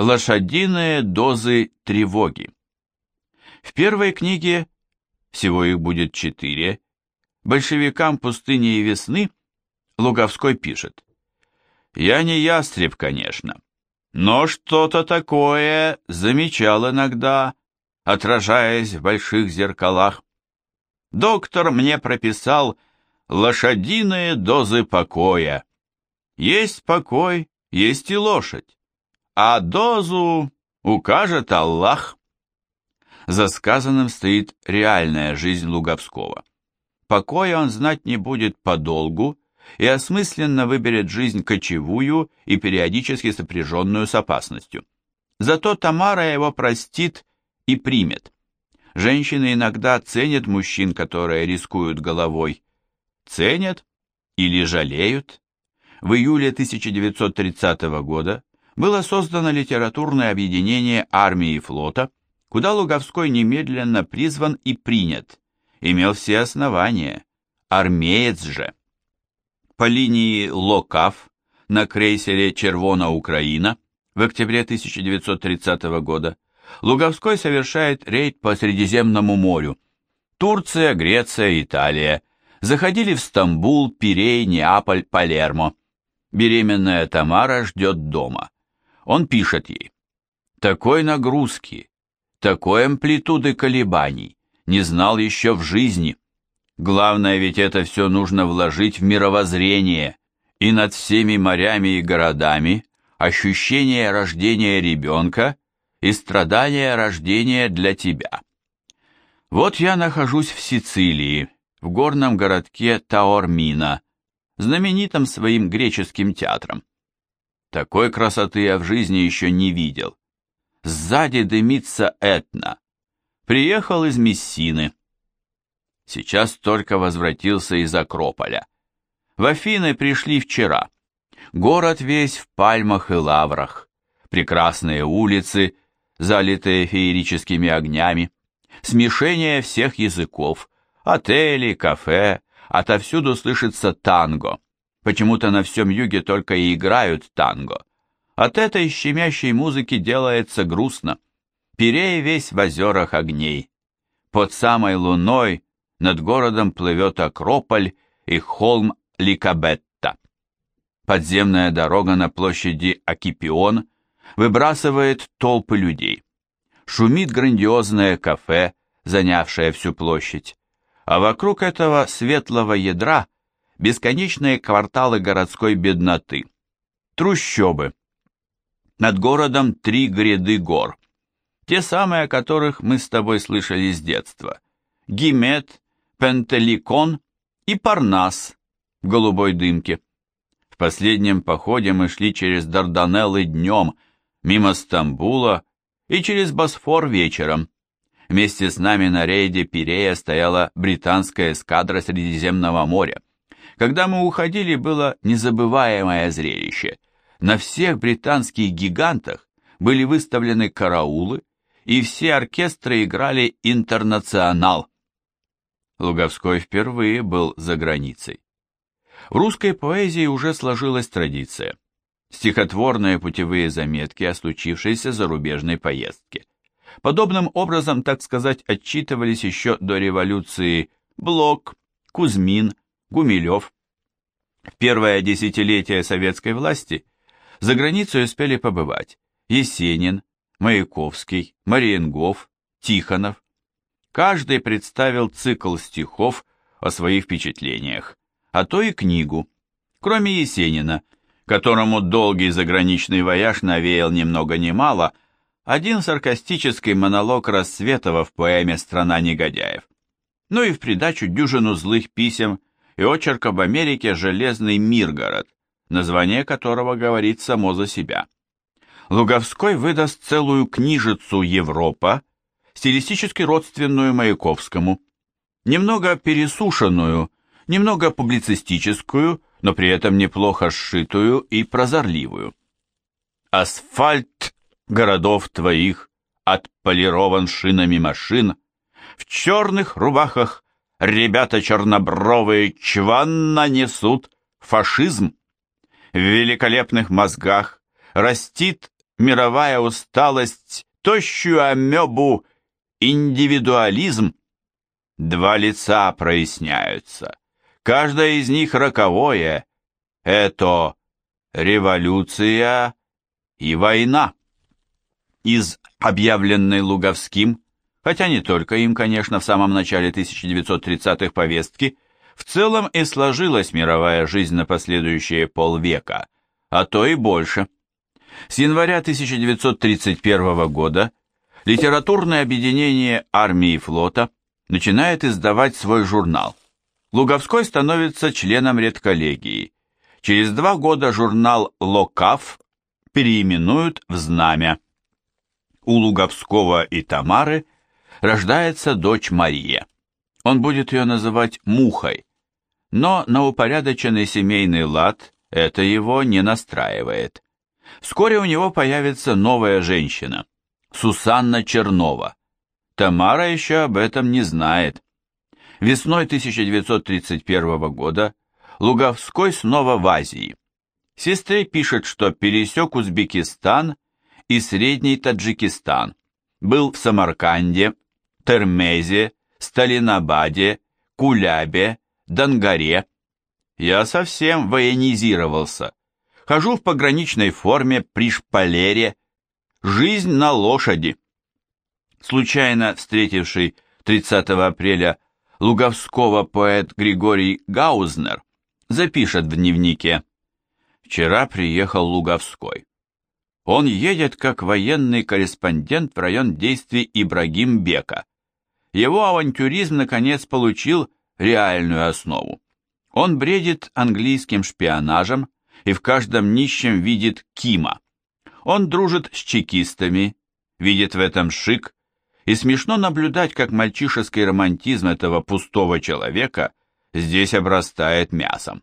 Лошадиные дозы тревоги. В первой книге, всего их будет четыре, большевикам пустыни и весны, Луговской пишет. «Я не ястреб, конечно, но что-то такое замечал иногда, отражаясь в больших зеркалах. Доктор мне прописал лошадиные дозы покоя. Есть покой, есть и лошадь, а дозу укажет Аллах. За сказанным стоит реальная жизнь Луговского. Покоя он знать не будет подолгу и осмысленно выберет жизнь кочевую и периодически сопряженную с опасностью. Зато Тамара его простит и примет. Женщины иногда ценят мужчин, которые рискуют головой. Ценят или жалеют? В июле 1930 года было создано литературное объединение армии и флота, куда Луговской немедленно призван и принят, имел все основания, армеец же. По линии Локав на крейсере «Червона Украина» в октябре 1930 года Луговской совершает рейд по Средиземному морю. Турция, Греция, Италия. Заходили в Стамбул, Пирей, Неаполь, Палермо. Беременная Тамара ждет дома. Он пишет ей. Такой нагрузки, такой амплитуды колебаний не знал еще в жизни. Главное ведь это все нужно вложить в мировоззрение, и над всеми морями и городами ощущение рождения ребенка и страдания рождения для тебя. Вот я нахожусь в Сицилии, в горном городке Таормина, знаменитом своим греческим театром. Такой красоты я в жизни еще не видел. Сзади дымится Этна. Приехал из Мессины. Сейчас только возвратился из Акрополя. В Афины пришли вчера. Город весь в пальмах и лаврах. Прекрасные улицы, залитые феерическими огнями. Смешение всех языков. Отели, кафе. Отовсюду слышится танго. Почему-то на всем юге только и играют танго. От этой щемящей музыки делается грустно. Пирей весь в озерах огней. Под самой луной над городом плывет Акрополь и холм Ликабетта. Подземная дорога на площади Акипион выбрасывает толпы людей. Шумит грандиозное кафе, занявшее всю площадь. А вокруг этого светлого ядра – бесконечные кварталы городской бедноты, трущобы. Над городом три гряды гор, те самые, о которых мы с тобой слышали с детства. Гимет, Пентеликон и Парнас в голубой дымке. В последнем походе мы шли через Дарданеллы днем, мимо Стамбула и через Босфор вечером. Вместе с нами на рейде Пирея стояла британская эскадра Средиземного моря. Когда мы уходили, было незабываемое зрелище. На всех британских гигантах были выставлены караулы, и все оркестры играли «Интернационал». Луговской впервые был за границей. В русской поэзии уже сложилась традиция. Стихотворные путевые заметки о случившейся зарубежной поездке. Подобным образом, так сказать, отчитывались еще до революции Блок, Кузьмин, Гумилев. В первое десятилетие советской власти за границей успели побывать Есенин, Маяковский, Мариенгоф, Тихонов. Каждый представил цикл стихов о своих впечатлениях, а то и книгу. Кроме Есенина, которому долгий заграничный вояж навеял ни много ни мало, один саркастический монолог Рассветова в поэме «Страна негодяев». Ну и в придачу дюжину злых писем и очерк об Америке «Железный Миргород», название которого говорит само за себя. Луговской выдаст целую книжицу «Европа», стилистически родственную Маяковскому, немного пересушенную, немного публицистическую, но при этом неплохо сшитую и прозорливую. Асфальт городов твоих отполирован шинами машин, в черных рубахах Ребята чернобровые чванно несут фашизм. В великолепных мозгах растит мировая усталость, тощую амебу, индивидуализм. Два лица проясняются. Каждое из них роковое. Это революция и война. Из объявленной Луговским, хотя не только им, конечно, в самом начале 1930-х повестки, в целом и сложилась мировая жизнь на последующие полвека, а то и больше. С января 1931 года литературное объединение армии и флота начинает издавать свой журнал. Луговской становится членом редколлегии. Через два года журнал «Локав» переименуют в «Знамя». У Луговского и Тамары рождается дочь Мария. Он будет ее называть Мухой, но на упорядоченный семейный лад это его не настраивает. Вскоре у него появится новая женщина, Сусанна Чернова. Тамара еще об этом не знает. Весной 1931 года Луговской снова в Азии. Сестре пишет, что пересек Узбекистан и Средний Таджикистан, был в Самарканде, Термезе, Сталинабаде, Кулябе, Дангаре. Я совсем военизировался. Хожу в пограничной форме при шпалере. Жизнь на лошади. Случайно встретивший 30 апреля луговского поэт Григорий Гаузнер запишет в дневнике «Вчера приехал Луговской. Он едет как военный корреспондент в район действий Ибрагим Бека. Его авантюризм, наконец, получил реальную основу. Он бредит английским шпионажем и в каждом нищем видит Кима. Он дружит с чекистами, видит в этом шик и смешно наблюдать, как мальчишеский романтизм этого пустого человека здесь обрастает мясом.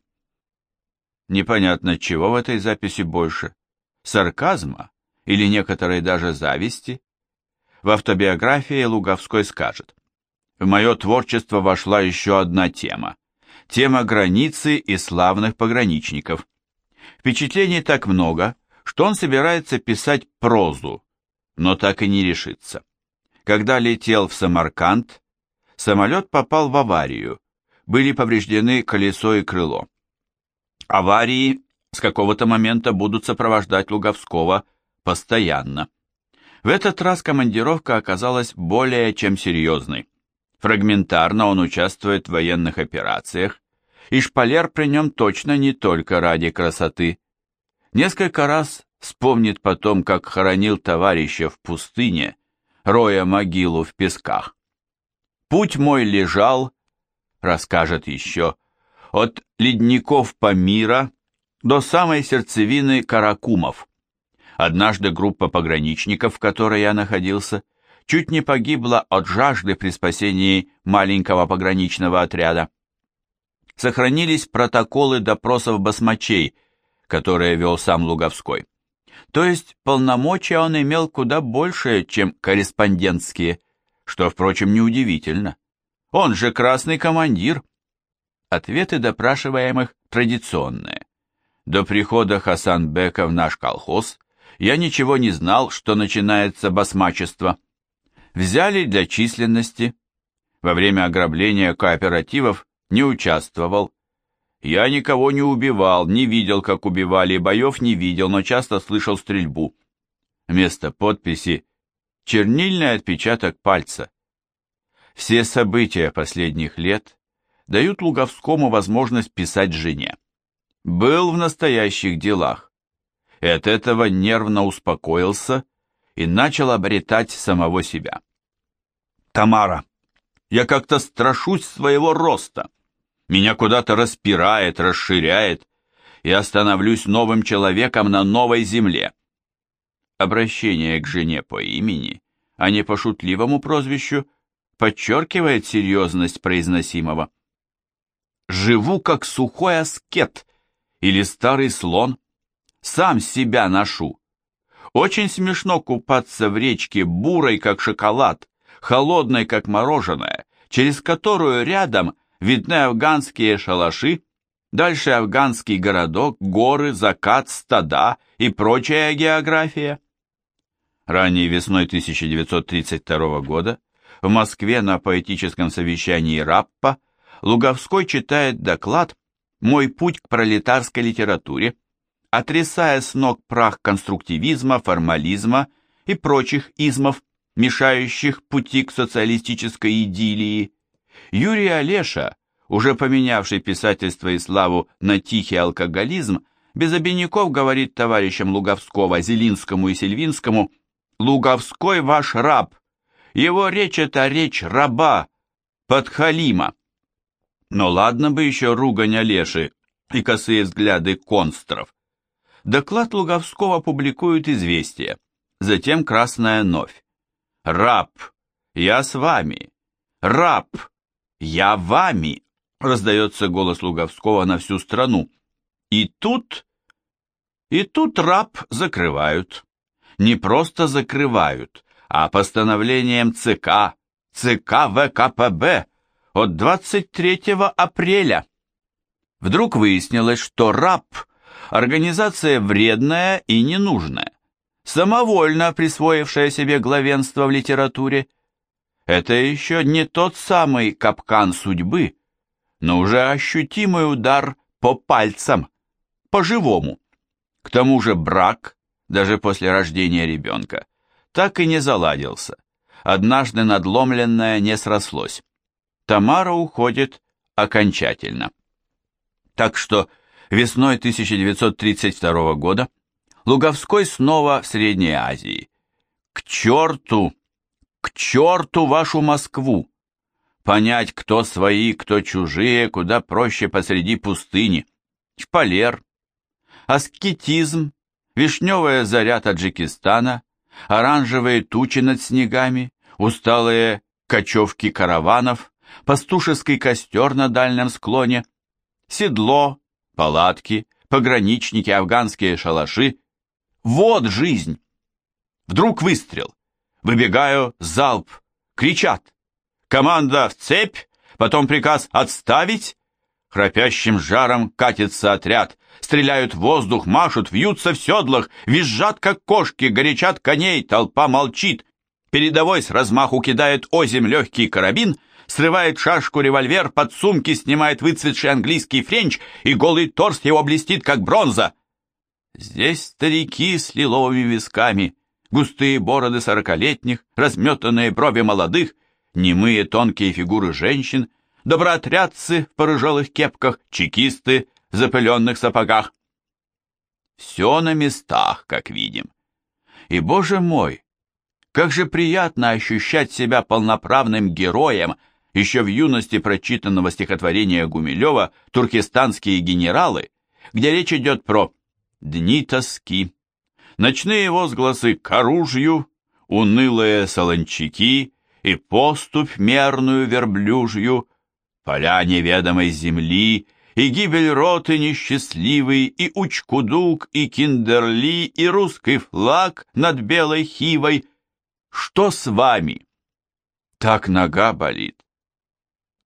Непонятно, чего в этой записи больше – сарказма или некоторой даже зависти? В автобиографии Луговской скажет, «В мое творчество вошла еще одна тема – тема границы и славных пограничников. Впечатлений так много, что он собирается писать прозу, но так и не решится. Когда летел в Самарканд, самолет попал в аварию, были повреждены колесо и крыло. Аварии с какого-то момента будут сопровождать Луговского постоянно. В этот раз командировка оказалась более чем серьезной. Фрагментарно он участвует в военных операциях, и шпалер при нем точно не только ради красоты. Несколько раз вспомнит потом, как хоронил товарища в пустыне, роя могилу в песках. Путь мой лежал, расскажет еще, от ледников Памира до самой сердцевины Каракумов. Однажды группа пограничников, в которой я находился, чуть не погибла от жажды при спасении маленького пограничного отряда. Сохранились протоколы допросов басмачей, которые вел сам Луговской. То есть полномочия он имел куда больше, чем корреспондентские, что, впрочем, неудивительно. Он же красный командир. Ответы допрашиваемых традиционные. До прихода Хасан-бека в наш колхоз я ничего не знал, что начинается басмачество. Взяли для численности. Во время ограбления кооперативов не участвовал, я никого не убивал, не видел, как убивали, боев не видел, но часто слышал стрельбу. Вместо подписи чернильный отпечаток пальца. Все события последних лет дают Луговскому возможность писать жене. Был в настоящих делах. И от этого нервно успокоился и начал обретать самого себя. «Тамара, я как-то страшусь своего роста меня куда-то распирает, расширяет, и становлюсь новым человеком на новой земле. Обращение к жене по имени, а не по шутливому прозвищу, подчеркивает серьезность произносимого. «Живу как сухой аскет или старый слон, сам себя ношу. Очень смешно купаться в речке бурой, как шоколад, холодной, как мороженое, через которую рядом – видны афганские шалаши, дальше афганский городок, горы, закат, стада и прочая география. Ранее весной 1932 года в Москве на поэтическом совещании Раппа Луговской читает доклад «Мой путь к пролетарской литературе», отрисая с ног прах конструктивизма, формализма и прочих измов, мешающих пути к социалистической идиллии. Юрий Олеша, уже поменявший писательство и славу на тихий алкоголизм, без обиняков говорит товарищам Луговского, Зелинскому и Сильвинскому, «Луговской ваш раб, его речь это речь раба, подхалима». Но ладно бы еще ругань Олеши и косые взгляды констров. Доклад Луговского публикуют «Известия», затем «Красная новь». «Раб, я с вами! Раб, я вами!» раздается голос Луговского на всю страну. И тут... И тут раб закрывают. Не просто закрывают, а постановлением ЦК, ЦК ВКПБ от 23 апреля. Вдруг выяснилось, что раб – организация вредная и ненужная, самовольно присвоившая себе главенство в литературе. Это еще не тот самый капкан судьбы, но уже ощутимый удар по пальцам, по-живому. К тому же брак, даже после рождения ребенка, так и не заладился. Однажды надломленное не срослось. Тамара уходит окончательно. Так что весной 1932 года Луговской снова в Средней Азии. К черту, к черту вашу Москву! Понять, кто свои, кто чужие, куда проще посреди пустыни. Шпалер, аскетизм, вишневая заря Таджикистана, оранжевые тучи над снегами, усталые кочевки караванов, пастушеский костер на дальнем склоне, седло, палатки, пограничники, афганские шалаши. Вот жизнь! Вдруг выстрел. Выбегаю, залп, кричат. Команда в цепь, потом приказ отставить. Храпящим жаром катится отряд. Стреляют в воздух, машут, вьются в седлах, визжат, как кошки, горячат коней, толпа молчит. Передовой с размаху кидает оземь легкий карабин, срывает шашку револьвер, подсумки снимает выцветший английский френч, и голый торс его блестит, как бронза. Здесь старики с лиловыми висками, густые бороды сорокалетних, разметанные брови молодых — немые тонкие фигуры женщин, доброотрядцы в порыжелых кепках, чекисты в запыленных сапогах. Все на местах, как видим. И, боже мой, как же приятно ощущать себя полноправным героем еще в юности прочитанного стихотворения Гумилева «Туркестанские генералы», где речь идет про «дни тоски», ночные возгласы к оружию, унылые солончаки, и поступь мерную верблюжью, поля неведомой земли, и гибель роты несчастливый, и Учкудук, и Киндерли, и русский флаг над белой хивой. Что с вами? Так нога болит.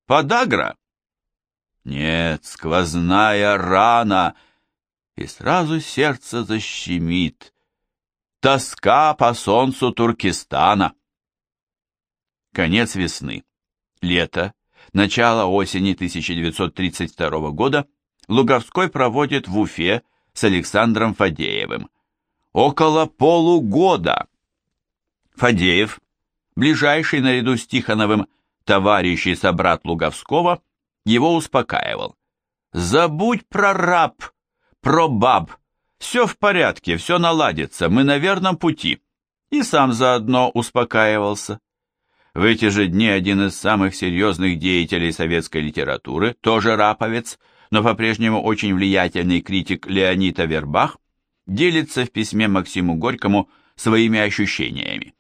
Подагра? Нет, сквозная рана, и сразу сердце защемит. Тоска по солнцу Туркестана. Конец весны. Лето. Начало осени 1932 года Луговской проводит в Уфе с Александром Фадеевым. Около полугода. Фадеев, ближайший наряду с Тихоновым товарищ и собрат Луговского, его успокаивал. «Забудь про раб, про баб. Все в порядке, все наладится, мы на верном пути». И сам заодно успокаивался. В эти же дни один из самых серьезных деятелей советской литературы, тоже раповец, но по-прежнему очень влиятельный критик Леонид Авербах, делится в письме Максиму Горькому своими ощущениями.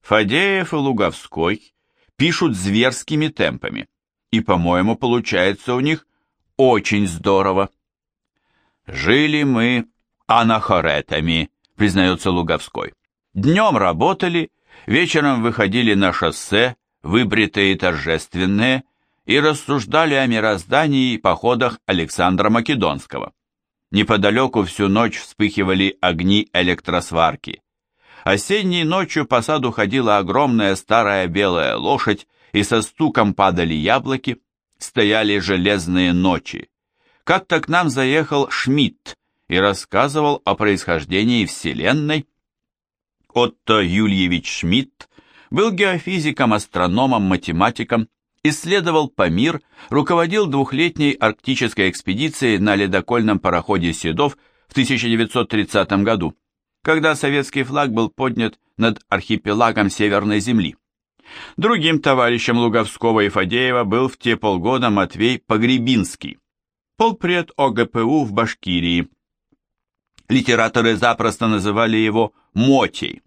Фадеев и Луговской пишут зверскими темпами, и, по-моему, получается у них очень здорово. «Жили мы анахоретами», признается Луговской. «Днем работали, вечером выходили на шоссе, выбритые торжественные, и рассуждали о мироздании и походах Александра Македонского. Неподалеку всю ночь вспыхивали огни электросварки. Осенней ночью по саду ходила огромная старая белая лошадь, и со стуком падали яблоки, стояли железные ночи. Как-то к нам заехал Шмидт и рассказывал о происхождении Вселенной. Отто Юльевич Шмидт был геофизиком, астрономом, математиком, исследовал Памир, руководил двухлетней арктической экспедицией на ледокольном пароходе «Седов» в 1930 году, когда советский флаг был поднят над архипелагом Северной Земли. Другим товарищем Луговского и Фадеева был в те полгода Матвей Погребинский, полпред ОГПУ в Башкирии. Литераторы запросто называли его Мотей.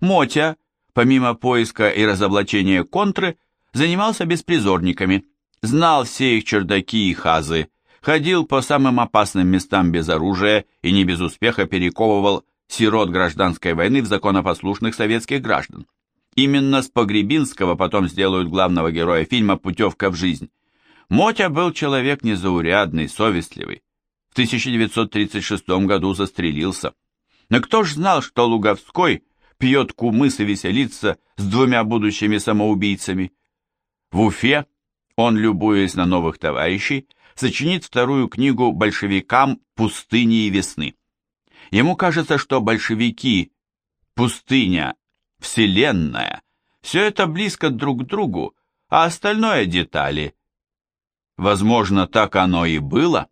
Мотя, помимо поиска и разоблачения контры, занимался беспризорниками, знал все их чердаки и хазы, ходил по самым опасным местам без оружия и не без успеха перековывал сирот гражданской войны в законопослушных советских граждан. Именно с Погребинского потом сделают главного героя фильма «Путевка в жизнь». Мотя был человек незаурядный, совестливый. В 1936 году застрелился. Но кто ж знал, что Луговской пьет кумыс и веселится с двумя будущими самоубийцами? В Уфе он, любуясь на новых товарищей, сочинит вторую книгу большевикам «Пустыни и весны». Ему кажется, что большевики, пустыня, вселенная, все это близко друг к другу, а остальное детали. Возможно, так оно и было.